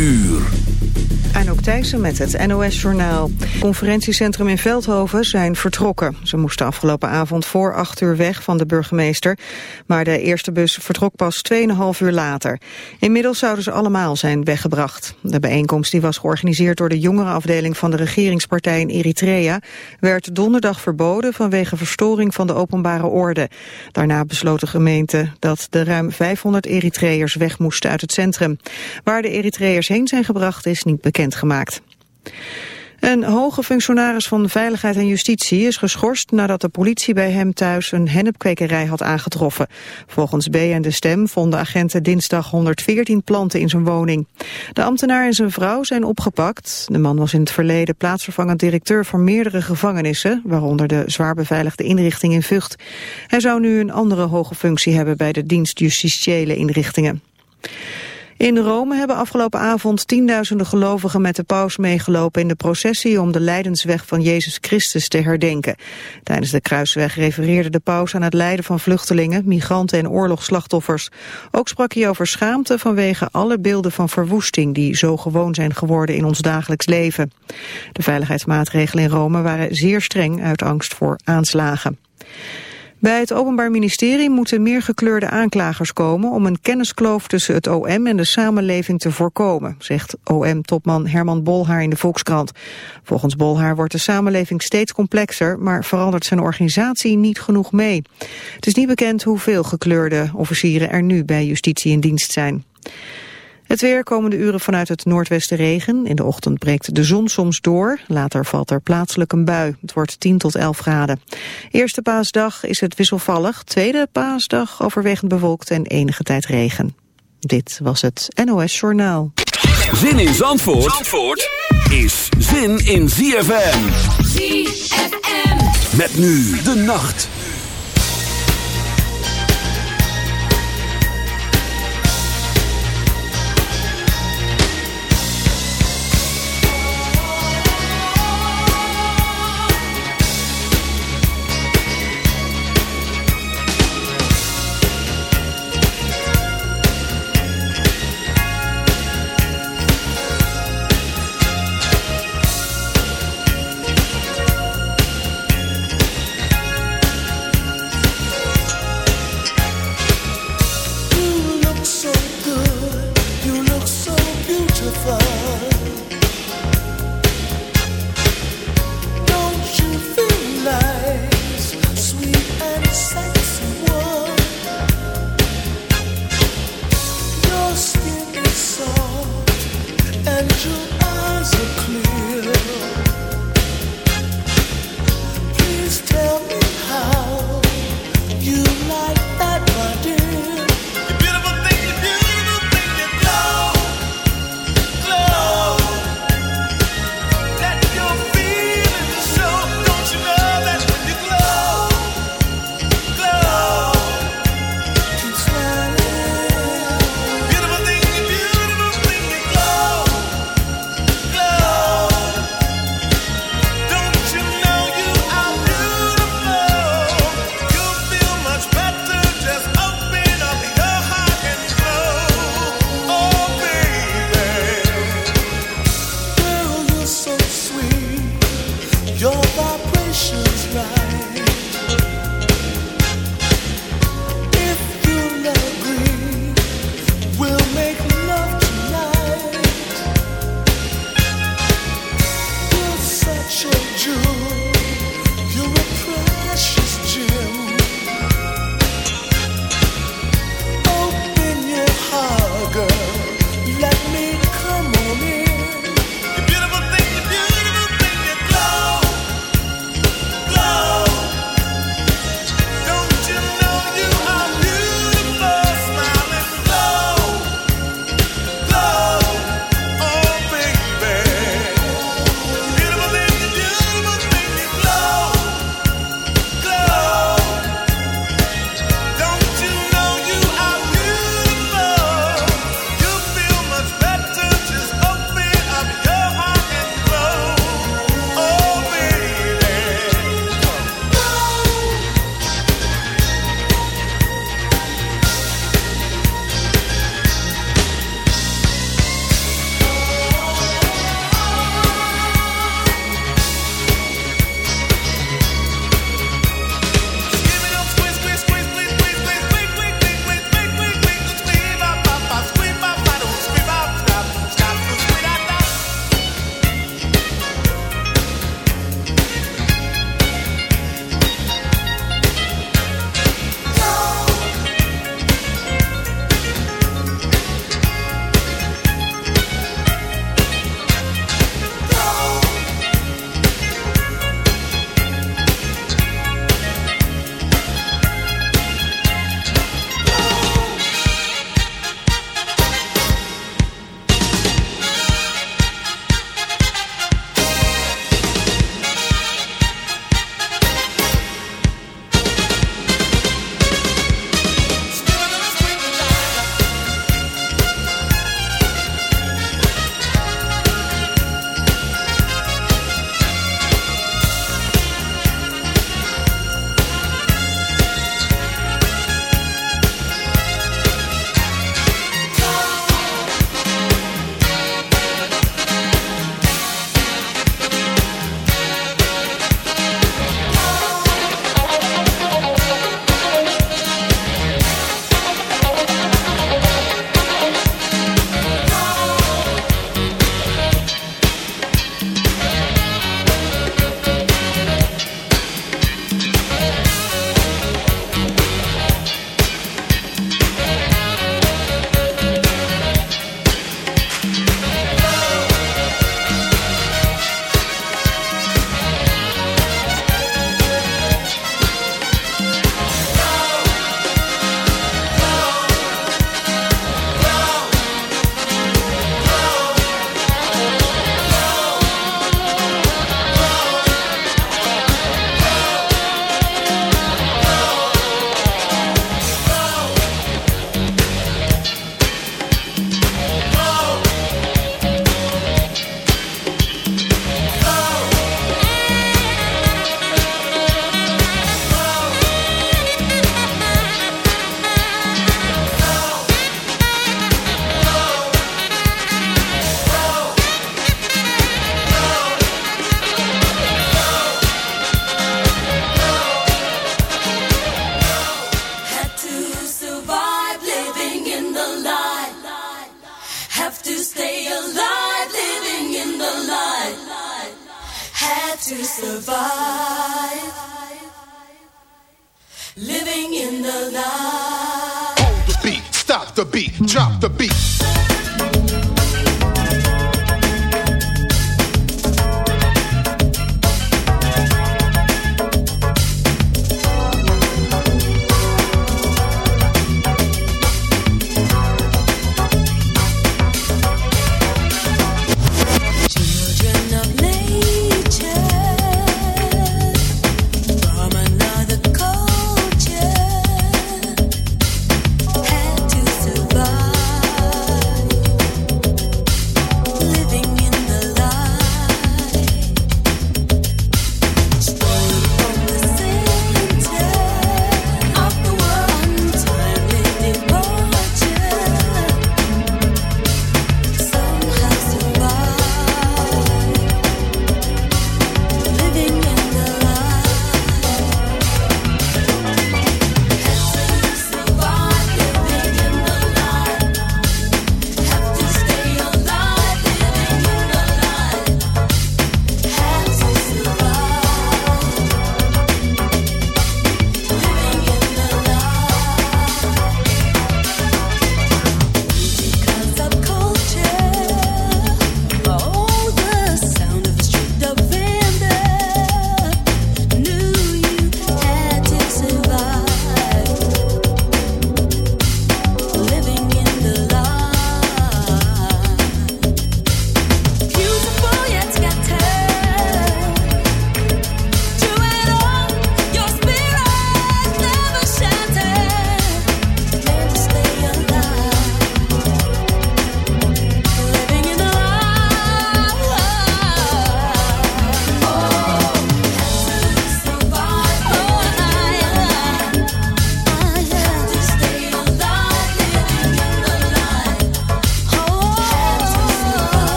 uur. Met het NOS-journaal. Conferentiecentrum in Veldhoven zijn vertrokken. Ze moesten afgelopen avond voor acht uur weg van de burgemeester. Maar de eerste bus vertrok pas 2,5 uur later. Inmiddels zouden ze allemaal zijn weggebracht. De bijeenkomst die was georganiseerd door de jongerenafdeling van de regeringspartij in Eritrea... werd donderdag verboden vanwege verstoring van de openbare orde. Daarna besloot de gemeente dat de ruim 500 Eritreërs weg moesten uit het centrum. Waar de Eritreërs heen zijn gebracht is niet bekendgemaakt. Een hoge functionaris van Veiligheid en Justitie is geschorst nadat de politie bij hem thuis een hennepkwekerij had aangetroffen. Volgens B en de Stem vonden agenten dinsdag 114 planten in zijn woning. De ambtenaar en zijn vrouw zijn opgepakt. De man was in het verleden plaatsvervangend directeur van meerdere gevangenissen, waaronder de zwaar beveiligde inrichting in Vught. Hij zou nu een andere hoge functie hebben bij de dienst justitiële inrichtingen. In Rome hebben afgelopen avond tienduizenden gelovigen met de paus meegelopen in de processie om de lijdensweg van Jezus Christus te herdenken. Tijdens de kruisweg refereerde de paus aan het lijden van vluchtelingen, migranten en oorlogsslachtoffers. Ook sprak hij over schaamte vanwege alle beelden van verwoesting die zo gewoon zijn geworden in ons dagelijks leven. De veiligheidsmaatregelen in Rome waren zeer streng uit angst voor aanslagen. Bij het Openbaar Ministerie moeten meer gekleurde aanklagers komen om een kenniskloof tussen het OM en de samenleving te voorkomen, zegt OM-topman Herman Bolhaar in de Volkskrant. Volgens Bolhaar wordt de samenleving steeds complexer, maar verandert zijn organisatie niet genoeg mee. Het is niet bekend hoeveel gekleurde officieren er nu bij justitie in dienst zijn. Het weer komende uren vanuit het noordwesten regen. In de ochtend breekt de zon soms door. Later valt er plaatselijk een bui. Het wordt 10 tot 11 graden. Eerste paasdag is het wisselvallig. Tweede paasdag overwegend bewolkt en enige tijd regen. Dit was het NOS Journaal. Zin in Zandvoort, Zandvoort is zin in ZFM. ZFM. Met nu de nacht.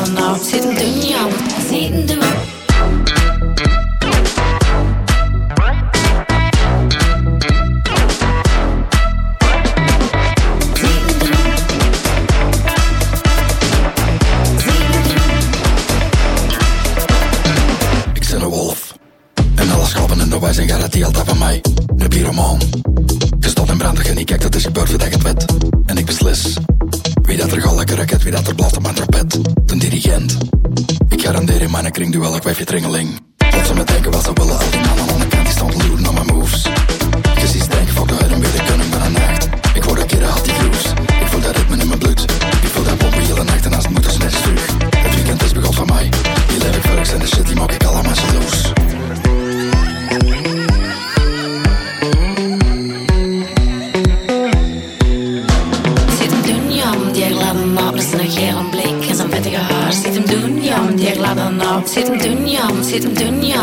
Astronaut. Sitten dünya, sitten dünya. manen kring duel, ik wijf je tringeling. Sieht sit dünya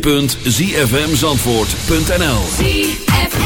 www.zfmzandvoort.nl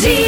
Zee.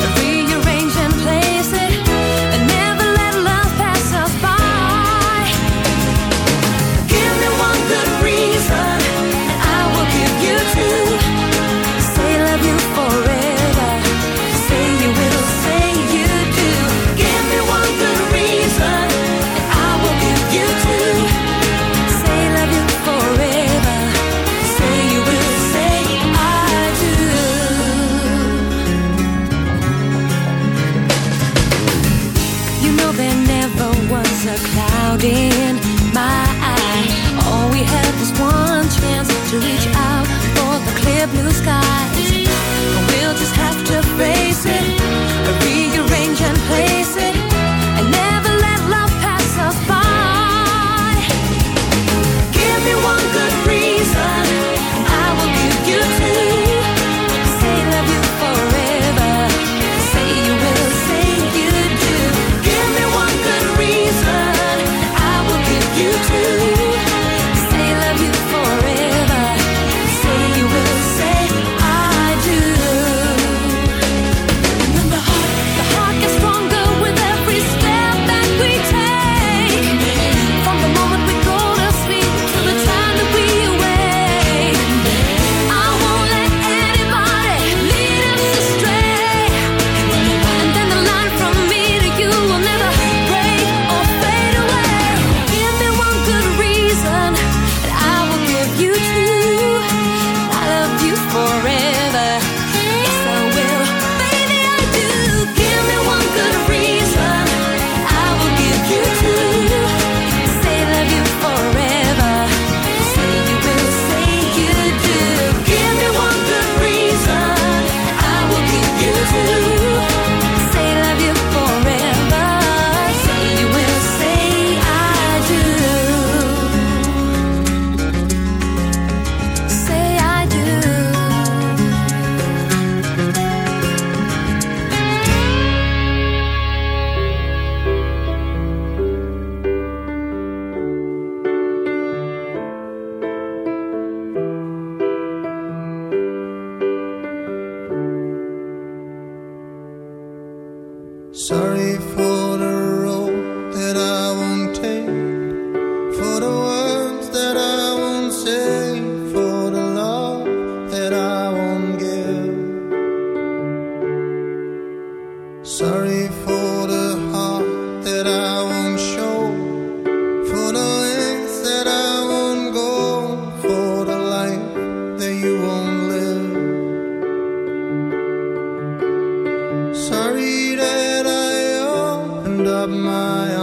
my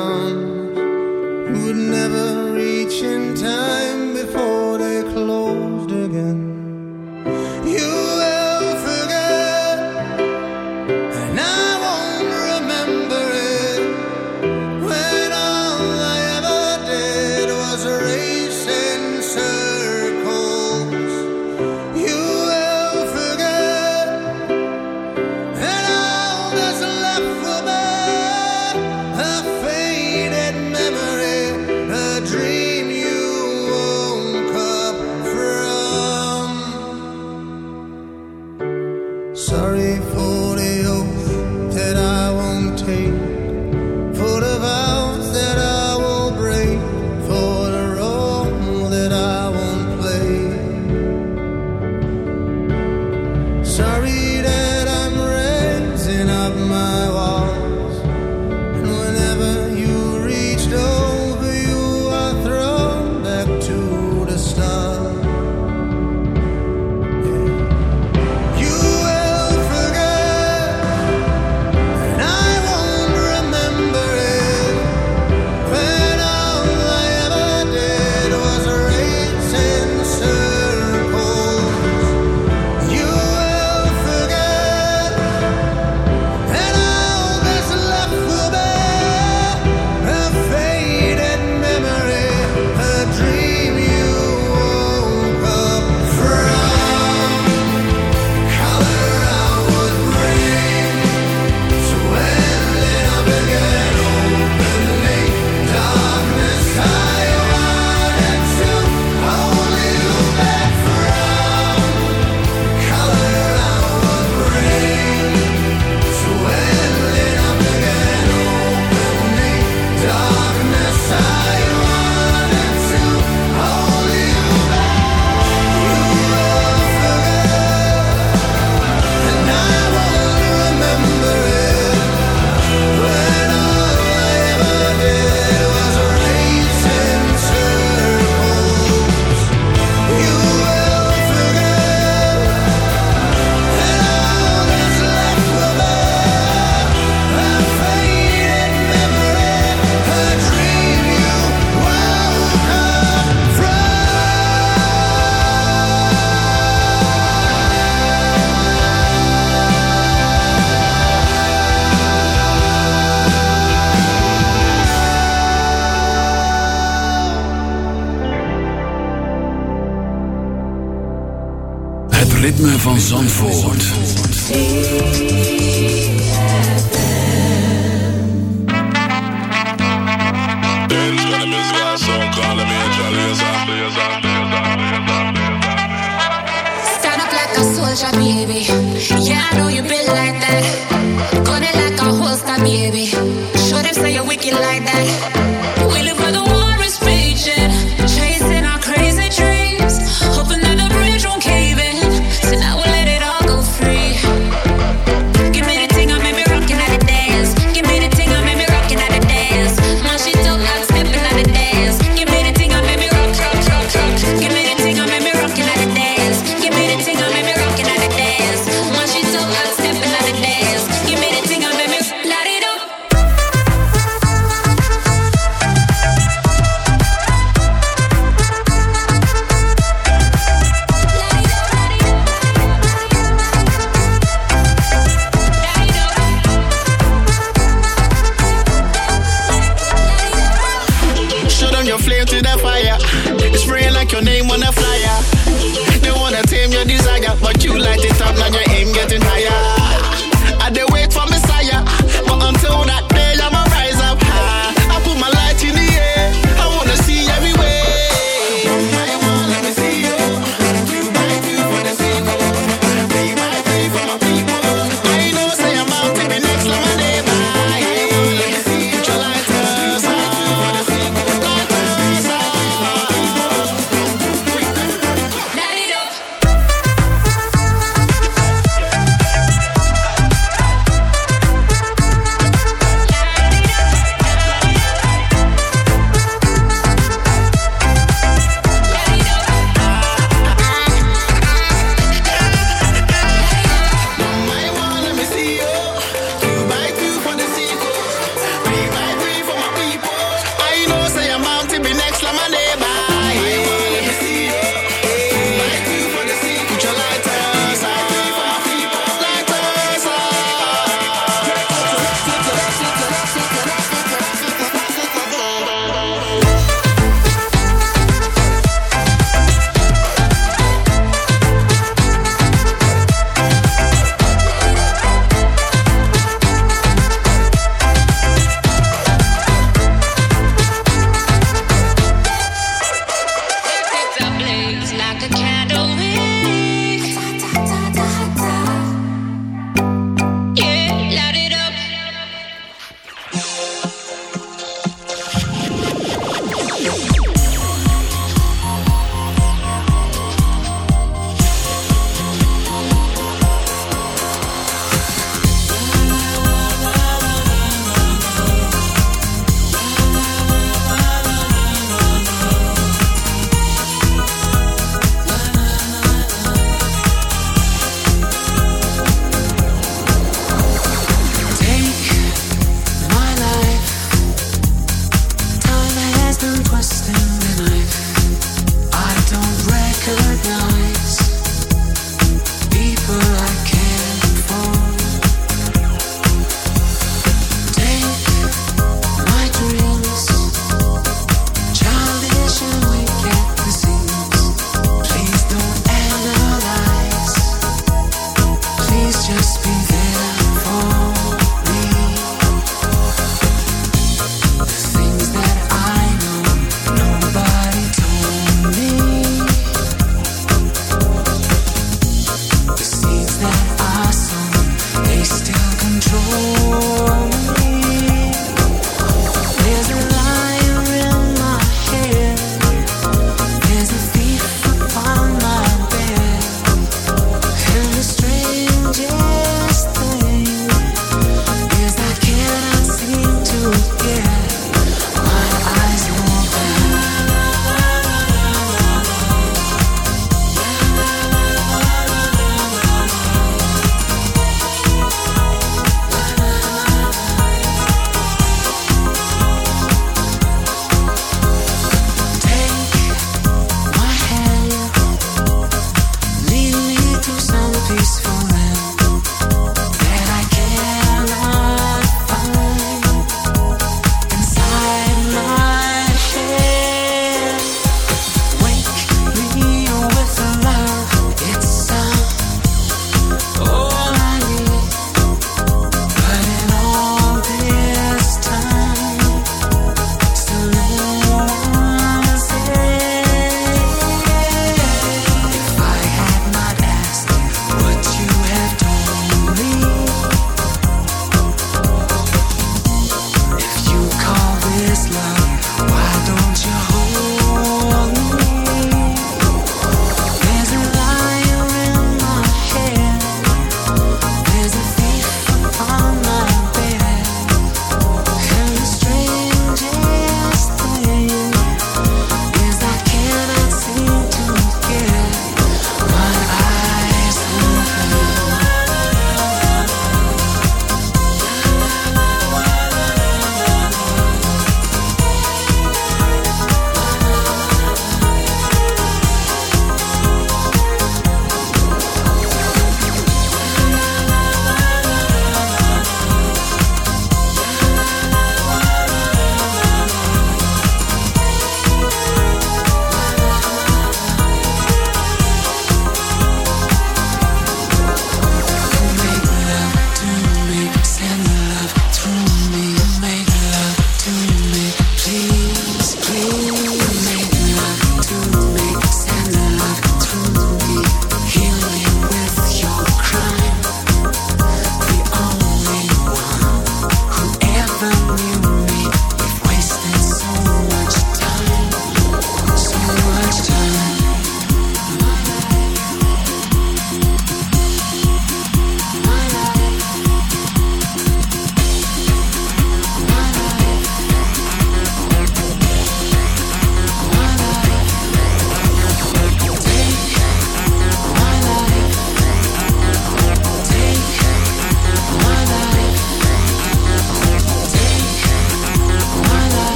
would never reach in time before.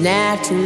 natural.